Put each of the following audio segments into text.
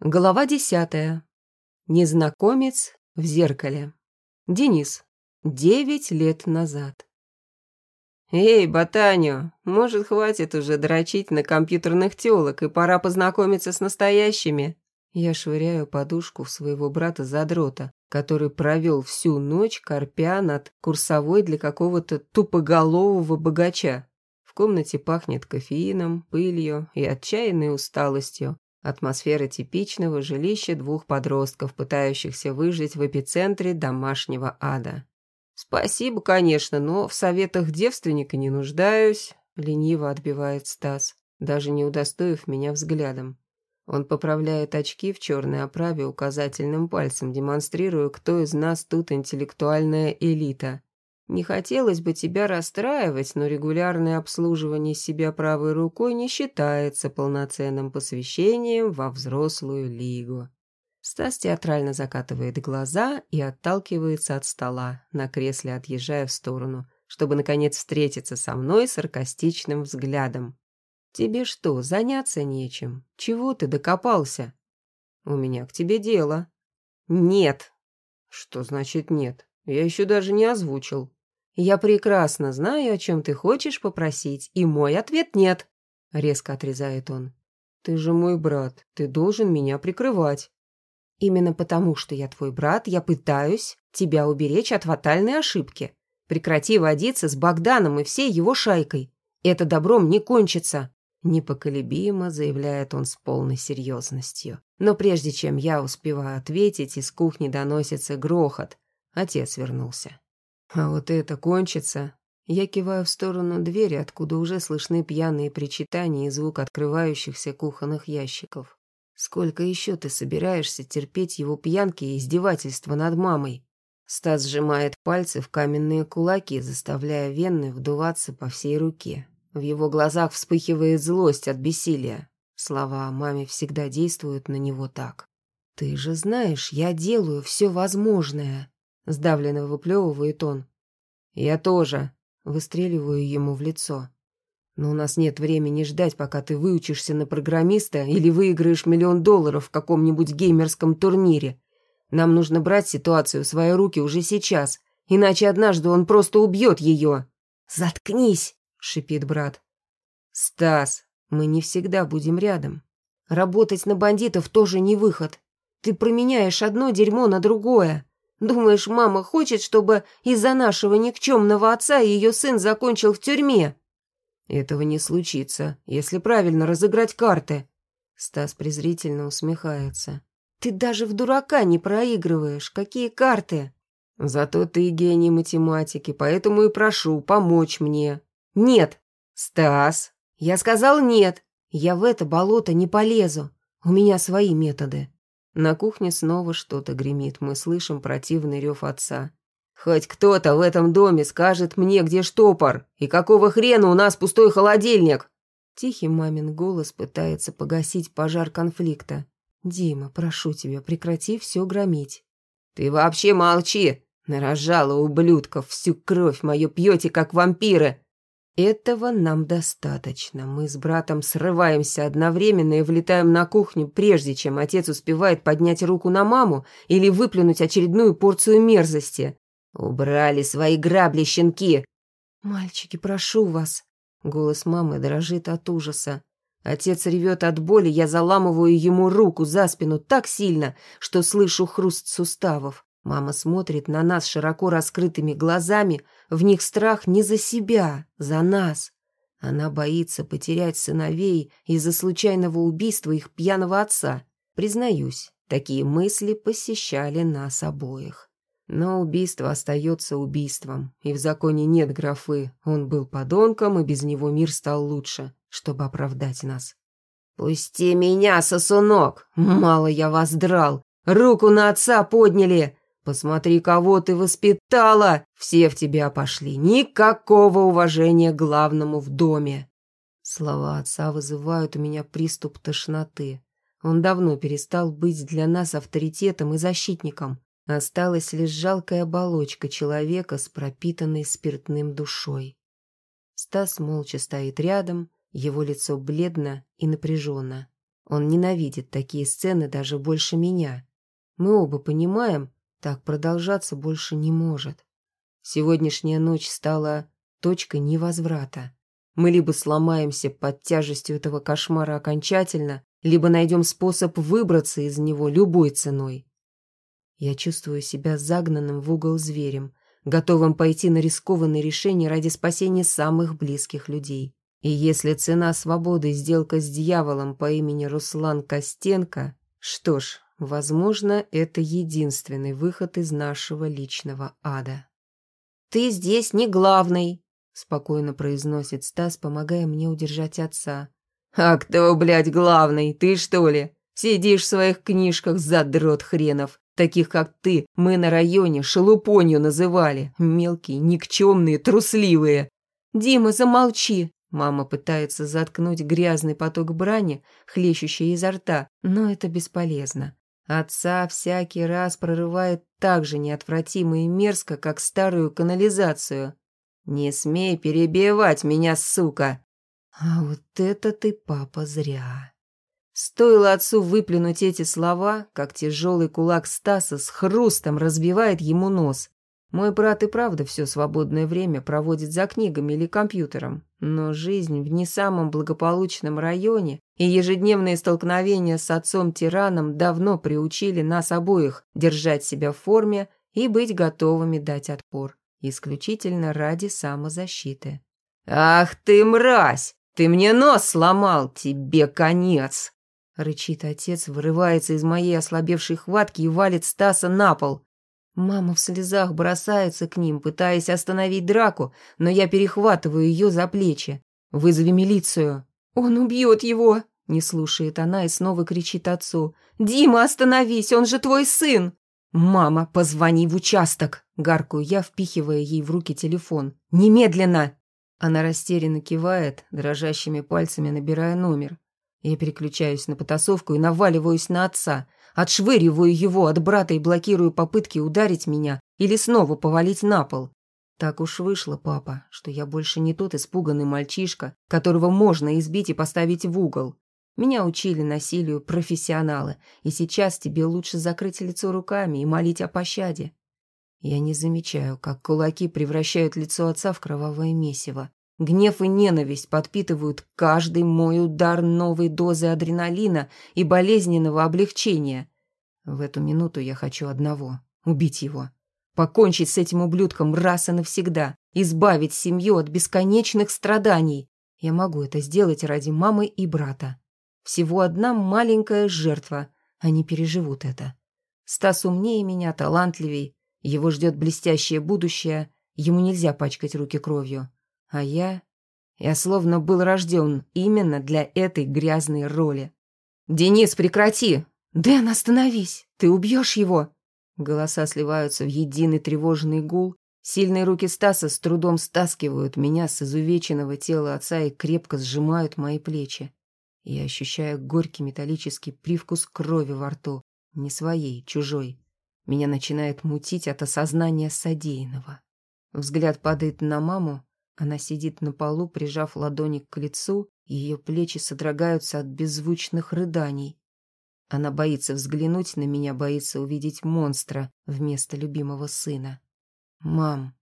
Глава десятая. Незнакомец в зеркале. Денис. Девять лет назад. «Эй, Ботаню, может, хватит уже дрочить на компьютерных тёлок, и пора познакомиться с настоящими?» Я швыряю подушку в своего брата-задрота, который провел всю ночь, корпя над курсовой для какого-то тупоголового богача. В комнате пахнет кофеином, пылью и отчаянной усталостью. Атмосфера типичного жилища двух подростков, пытающихся выжить в эпицентре домашнего ада. «Спасибо, конечно, но в советах девственника не нуждаюсь», — лениво отбивает Стас, даже не удостоив меня взглядом. Он поправляет очки в черной оправе указательным пальцем, демонстрируя, кто из нас тут интеллектуальная элита. Не хотелось бы тебя расстраивать, но регулярное обслуживание себя правой рукой не считается полноценным посвящением во взрослую лигу. Стас театрально закатывает глаза и отталкивается от стола, на кресле отъезжая в сторону, чтобы, наконец, встретиться со мной саркастичным взглядом. «Тебе что, заняться нечем? Чего ты докопался?» «У меня к тебе дело». «Нет». «Что значит нет? Я еще даже не озвучил». «Я прекрасно знаю, о чем ты хочешь попросить, и мой ответ нет», — резко отрезает он. «Ты же мой брат, ты должен меня прикрывать». «Именно потому, что я твой брат, я пытаюсь тебя уберечь от фатальной ошибки. Прекрати водиться с Богданом и всей его шайкой. Это добром не кончится», — непоколебимо заявляет он с полной серьезностью. Но прежде чем я успеваю ответить, из кухни доносится грохот. Отец вернулся. А вот это кончится. Я киваю в сторону двери, откуда уже слышны пьяные причитания и звук открывающихся кухонных ящиков. Сколько еще ты собираешься терпеть его пьянки и издевательства над мамой? Стас сжимает пальцы в каменные кулаки, заставляя вены вдуваться по всей руке. В его глазах вспыхивает злость от бессилия. Слова о маме всегда действуют на него так. «Ты же знаешь, я делаю все возможное», — сдавленно выплевывает он. «Я тоже», — выстреливаю ему в лицо. «Но у нас нет времени ждать, пока ты выучишься на программиста или выиграешь миллион долларов в каком-нибудь геймерском турнире. Нам нужно брать ситуацию в свои руки уже сейчас, иначе однажды он просто убьет ее». «Заткнись!» — шипит брат. «Стас, мы не всегда будем рядом. Работать на бандитов тоже не выход. Ты променяешь одно дерьмо на другое. Думаешь, мама хочет, чтобы из-за нашего никчемного отца ее сын закончил в тюрьме?» «Этого не случится, если правильно разыграть карты». Стас презрительно усмехается. «Ты даже в дурака не проигрываешь. Какие карты?» «Зато ты гений математики, поэтому и прошу помочь мне». «Нет!» «Стас!» «Я сказал нет. Я в это болото не полезу. У меня свои методы». На кухне снова что-то гремит, мы слышим противный рев отца. «Хоть кто-то в этом доме скажет мне, где штопор, и какого хрена у нас пустой холодильник!» Тихий мамин голос пытается погасить пожар конфликта. «Дима, прошу тебя, прекрати все громить». «Ты вообще молчи! Нарожала ублюдков, всю кровь мою пьете, как вампиры!» Этого нам достаточно. Мы с братом срываемся одновременно и влетаем на кухню, прежде чем отец успевает поднять руку на маму или выплюнуть очередную порцию мерзости. «Убрали свои грабли, щенки!» «Мальчики, прошу вас!» Голос мамы дрожит от ужаса. Отец ревет от боли, я заламываю ему руку за спину так сильно, что слышу хруст суставов. Мама смотрит на нас широко раскрытыми глазами, в них страх не за себя, за нас. Она боится потерять сыновей из-за случайного убийства их пьяного отца. Признаюсь, такие мысли посещали нас обоих. Но убийство остается убийством, и в законе нет графы. Он был подонком, и без него мир стал лучше, чтобы оправдать нас. «Пусти меня, сосунок! Мало я вас драл! Руку на отца подняли! Посмотри, кого ты воспитала! Все в тебя пошли. Никакого уважения главному в доме!» Слова отца вызывают у меня приступ тошноты. Он давно перестал быть для нас авторитетом и защитником. Осталась лишь жалкая оболочка человека с пропитанной спиртным душой. Стас молча стоит рядом, его лицо бледно и напряженно. Он ненавидит такие сцены даже больше меня. Мы оба понимаем, так продолжаться больше не может. Сегодняшняя ночь стала точкой невозврата. Мы либо сломаемся под тяжестью этого кошмара окончательно, либо найдем способ выбраться из него любой ценой. Я чувствую себя загнанным в угол зверем, готовым пойти на рискованные решения ради спасения самых близких людей. И если цена свободы – сделка с дьяволом по имени Руслан Костенко, что ж, возможно, это единственный выход из нашего личного ада. «Ты здесь не главный», – спокойно произносит Стас, помогая мне удержать отца. «А кто, блядь, главный? Ты что ли? Сидишь в своих книжках, задрот хренов. Таких, как ты, мы на районе шелупонью называли. Мелкие, никчемные, трусливые». «Дима, замолчи!» Мама пытается заткнуть грязный поток брани, хлещущий изо рта, но это бесполезно. Отца всякий раз прорывает так же неотвратимо и мерзко, как старую канализацию. «Не смей перебивать меня, сука!» А вот это ты, папа, зря. Стоило отцу выплюнуть эти слова, как тяжелый кулак Стаса с хрустом разбивает ему нос. Мой брат и правда все свободное время проводит за книгами или компьютером, но жизнь в не самом благополучном районе и ежедневные столкновения с отцом-тираном давно приучили нас обоих держать себя в форме и быть готовыми дать отпор, исключительно ради самозащиты. «Ах ты, мразь! Ты мне нос сломал! Тебе конец!» Рычит отец, вырывается из моей ослабевшей хватки и валит Стаса на пол. Мама в слезах бросается к ним, пытаясь остановить драку, но я перехватываю ее за плечи. «Вызови милицию!» «Он убьет его!» Не слушает она и снова кричит отцу. «Дима, остановись, он же твой сын!» «Мама, позвони в участок!» Гаркую я, впихивая ей в руки телефон. «Немедленно!» Она растерянно кивает, дрожащими пальцами набирая номер. Я переключаюсь на потасовку и наваливаюсь на отца. Отшвыриваю его от брата и блокирую попытки ударить меня или снова повалить на пол. Так уж вышло, папа, что я больше не тот испуганный мальчишка, которого можно избить и поставить в угол. Меня учили насилию профессионалы, и сейчас тебе лучше закрыть лицо руками и молить о пощаде. Я не замечаю, как кулаки превращают лицо отца в кровавое месиво. Гнев и ненависть подпитывают каждый мой удар новой дозы адреналина и болезненного облегчения. В эту минуту я хочу одного — убить его. Покончить с этим ублюдком раз и навсегда, избавить семью от бесконечных страданий. Я могу это сделать ради мамы и брата. Всего одна маленькая жертва, они переживут это. Стас умнее меня, талантливей, его ждет блестящее будущее, ему нельзя пачкать руки кровью. А я... Я словно был рожден именно для этой грязной роли. «Денис, прекрати!» «Дэн, остановись! Ты убьешь его!» Голоса сливаются в единый тревожный гул. Сильные руки Стаса с трудом стаскивают меня с изувеченного тела отца и крепко сжимают мои плечи. Я ощущаю горький металлический привкус крови во рту. Не своей, чужой. Меня начинает мутить от осознания содеянного. Взгляд падает на маму, она сидит на полу, прижав ладони к лицу, и ее плечи содрогаются от беззвучных рыданий. Она боится взглянуть на меня, боится увидеть монстра вместо любимого сына. «Мам,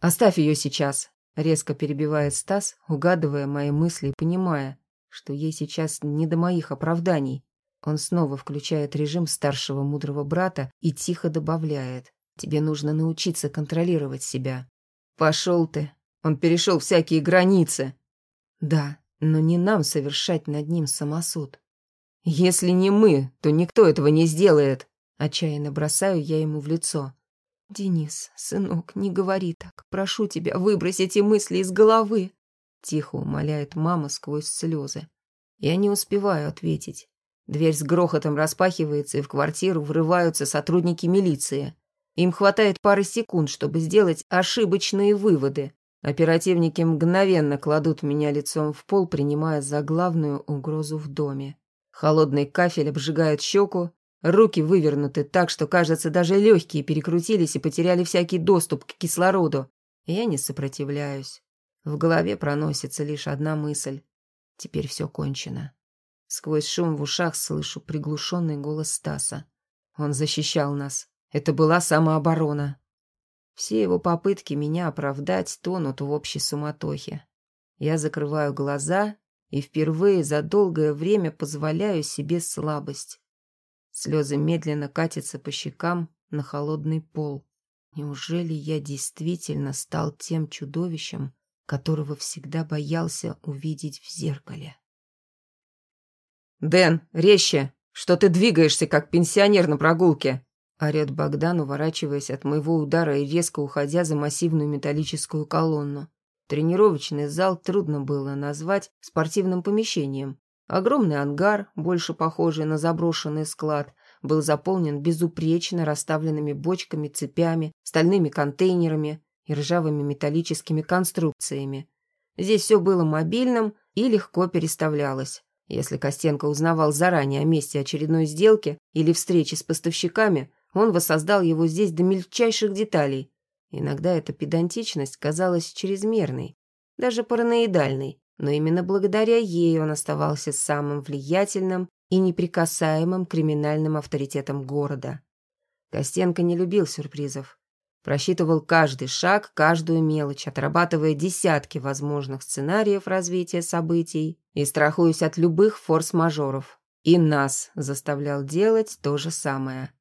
оставь ее сейчас!» — резко перебивает Стас, угадывая мои мысли и понимая, что ей сейчас не до моих оправданий. Он снова включает режим старшего мудрого брата и тихо добавляет. «Тебе нужно научиться контролировать себя». «Пошел ты!» Он перешел всякие границы. Да, но не нам совершать над ним самосуд. Если не мы, то никто этого не сделает. Отчаянно бросаю я ему в лицо. «Денис, сынок, не говори так. Прошу тебя, выбрось эти мысли из головы!» Тихо умоляет мама сквозь слезы. Я не успеваю ответить. Дверь с грохотом распахивается, и в квартиру врываются сотрудники милиции. Им хватает пары секунд, чтобы сделать ошибочные выводы. Оперативники мгновенно кладут меня лицом в пол, принимая за главную угрозу в доме. Холодный кафель обжигает щеку, руки вывернуты так, что, кажется, даже легкие перекрутились и потеряли всякий доступ к кислороду. Я не сопротивляюсь. В голове проносится лишь одна мысль. Теперь все кончено. Сквозь шум в ушах слышу приглушенный голос Стаса. Он защищал нас. Это была самооборона. Все его попытки меня оправдать тонут в общей суматохе. Я закрываю глаза и впервые за долгое время позволяю себе слабость. Слезы медленно катятся по щекам на холодный пол. Неужели я действительно стал тем чудовищем, которого всегда боялся увидеть в зеркале? «Дэн, резче! Что ты двигаешься, как пенсионер на прогулке?» Орёт Богдан, уворачиваясь от моего удара и резко уходя за массивную металлическую колонну. Тренировочный зал трудно было назвать спортивным помещением. Огромный ангар, больше похожий на заброшенный склад, был заполнен безупречно расставленными бочками, цепями, стальными контейнерами и ржавыми металлическими конструкциями. Здесь все было мобильным и легко переставлялось. Если Костенко узнавал заранее о месте очередной сделки или встречи с поставщиками, он воссоздал его здесь до мельчайших деталей, Иногда эта педантичность казалась чрезмерной, даже параноидальной, но именно благодаря ей он оставался самым влиятельным и неприкасаемым криминальным авторитетом города. Костенко не любил сюрпризов. Просчитывал каждый шаг, каждую мелочь, отрабатывая десятки возможных сценариев развития событий и страхуясь от любых форс-мажоров. И нас заставлял делать то же самое.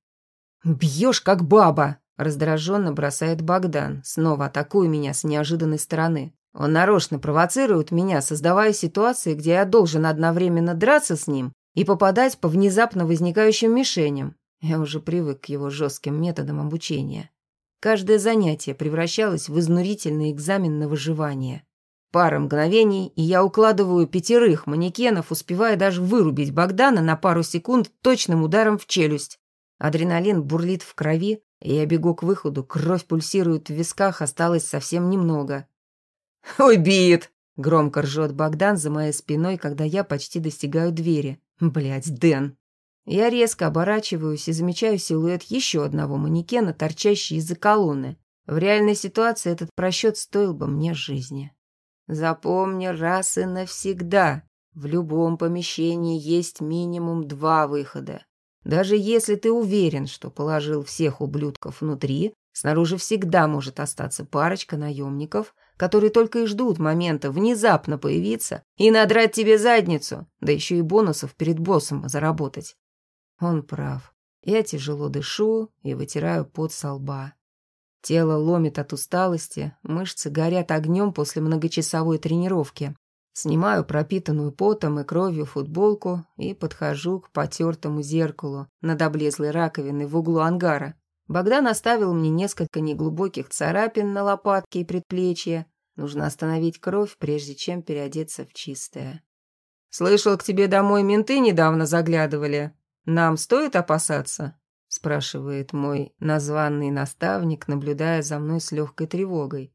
«Бьешь, как баба!» Раздраженно бросает Богдан, снова атакуя меня с неожиданной стороны. Он нарочно провоцирует меня, создавая ситуации, где я должен одновременно драться с ним и попадать по внезапно возникающим мишеням. Я уже привык к его жестким методам обучения. Каждое занятие превращалось в изнурительный экзамен на выживание. Пара мгновений, и я укладываю пятерых манекенов, успевая даже вырубить Богдана на пару секунд точным ударом в челюсть. Адреналин бурлит в крови, я бегу к выходу, кровь пульсирует в висках, осталось совсем немного. «Ой, бит!» — громко ржет Богдан за моей спиной, когда я почти достигаю двери. Блядь, Дэн. Я резко оборачиваюсь и замечаю силуэт еще одного манекена, торчащий из-за колонны. В реальной ситуации этот просчет стоил бы мне жизни. Запомни раз и навсегда. В любом помещении есть минимум два выхода. Даже если ты уверен, что положил всех ублюдков внутри, снаружи всегда может остаться парочка наемников, которые только и ждут момента внезапно появиться и надрать тебе задницу, да еще и бонусов перед боссом заработать. Он прав. Я тяжело дышу и вытираю пот со лба. Тело ломит от усталости, мышцы горят огнем после многочасовой тренировки. Снимаю пропитанную потом и кровью футболку и подхожу к потертому зеркалу над облезлой раковиной в углу ангара. Богдан оставил мне несколько неглубоких царапин на лопатке и предплечье. Нужно остановить кровь, прежде чем переодеться в чистое. «Слышал, к тебе домой менты недавно заглядывали. Нам стоит опасаться?» спрашивает мой названный наставник, наблюдая за мной с легкой тревогой.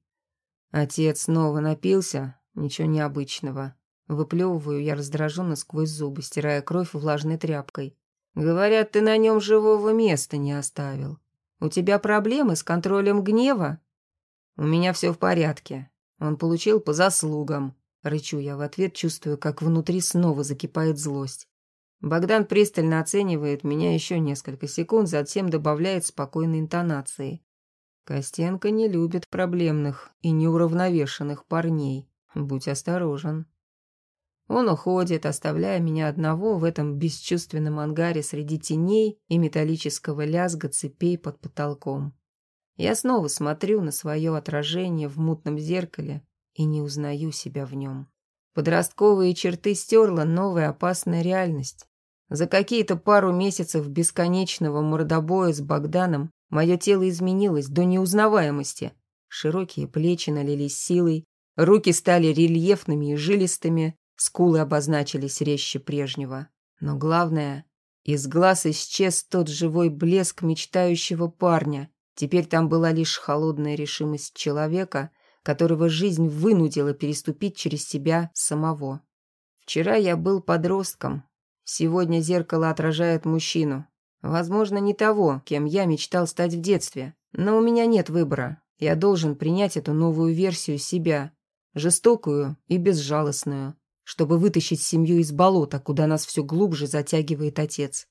Отец снова напился, Ничего необычного. Выплевываю я раздраженно сквозь зубы, стирая кровь влажной тряпкой. Говорят, ты на нем живого места не оставил. У тебя проблемы с контролем гнева? У меня все в порядке. Он получил по заслугам. Рычу я в ответ, чувствую, как внутри снова закипает злость. Богдан пристально оценивает меня еще несколько секунд, затем добавляет спокойной интонацией. Костенко не любит проблемных и неуравновешенных парней. Будь осторожен. Он уходит, оставляя меня одного в этом бесчувственном ангаре среди теней и металлического лязга цепей под потолком. Я снова смотрю на свое отражение в мутном зеркале и не узнаю себя в нем. Подростковые черты стерла новая опасная реальность. За какие-то пару месяцев бесконечного мордобоя с Богданом мое тело изменилось до неузнаваемости. Широкие плечи налились силой, Руки стали рельефными и жилистыми, скулы обозначились резче прежнего. Но главное, из глаз исчез тот живой блеск мечтающего парня. Теперь там была лишь холодная решимость человека, которого жизнь вынудила переступить через себя самого. Вчера я был подростком. Сегодня зеркало отражает мужчину. Возможно, не того, кем я мечтал стать в детстве. Но у меня нет выбора. Я должен принять эту новую версию себя, жестокую и безжалостную, чтобы вытащить семью из болота, куда нас все глубже затягивает отец.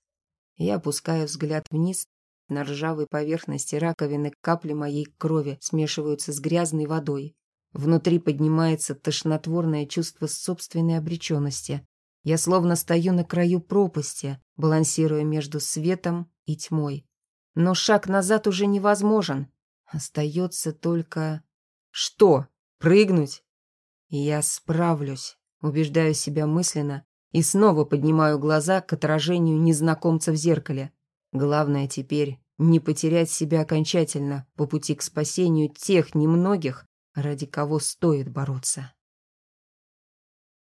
Я опускаю взгляд вниз. На ржавой поверхности раковины капли моей крови смешиваются с грязной водой. Внутри поднимается тошнотворное чувство собственной обреченности. Я словно стою на краю пропасти, балансируя между светом и тьмой. Но шаг назад уже невозможен. Остается только... Что? Прыгнуть? Я справлюсь, убеждаю себя мысленно и снова поднимаю глаза к отражению незнакомца в зеркале. Главное теперь не потерять себя окончательно по пути к спасению тех немногих, ради кого стоит бороться.